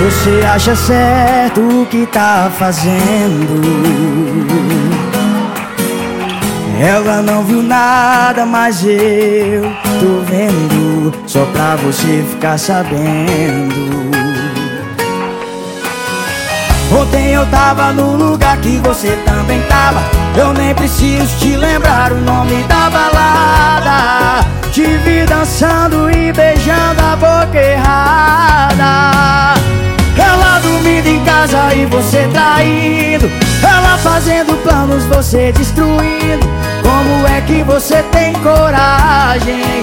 Você acha certo o que tá fazendo? Ela não viu nada, mas eu tô vendo. Só pra você ficar sabendo. Ontem eu tava no lugar que você também tava. Eu nem preciso te lembrar o nome da balada. Te vi dançando e beijando a boca errada. Você traindo. Ela fazendo planos, você destruindo. Como é que você tem coragem?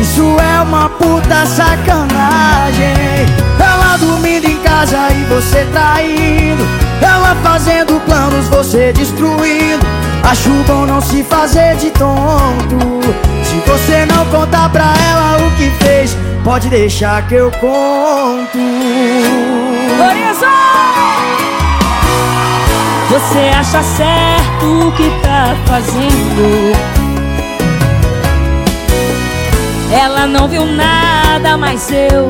Isso é uma puta sacanagem. Ela dormindo em casa e você traindo. Ela fazendo planos, você destruindo. Acho bom não se fazer de tonto. Se você não contar pra ela o que fez, pode deixar que eu conto. Lorenzo! Você acha certo o que tá fazendo? Ela não viu nada, mas eu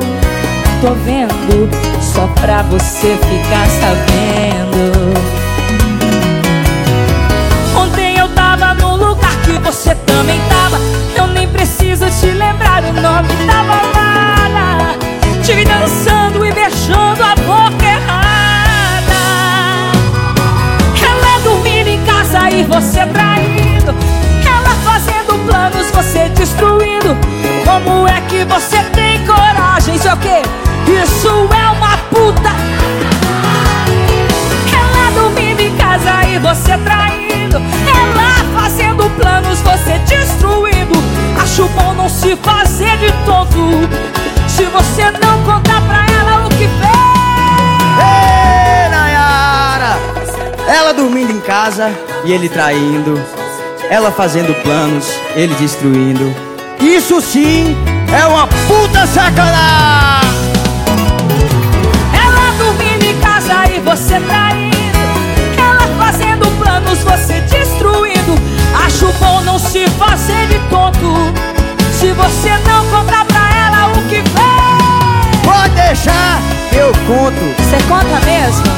tô vendo Só pra você ficar sabendo Que você tem coragem? Isso é o quê? Isso é uma puta Ela dormindo em casa e você traindo Ela fazendo planos, você destruindo Acho bom não se fazer de tonto Se você não contar pra ela o que fez Ei, Nayara! Ela dormindo em casa e ele traindo. Ela fazendo planos, ele destruindo. Isso sim é uma puta sacanagem! Ela dormindo em casa e você traindo Ela fazendo planos, você destruindo Acho bom não se fazer de tonto Se você não contar pra ela o que fez Pode deixar eu conto. Você conta mesmo?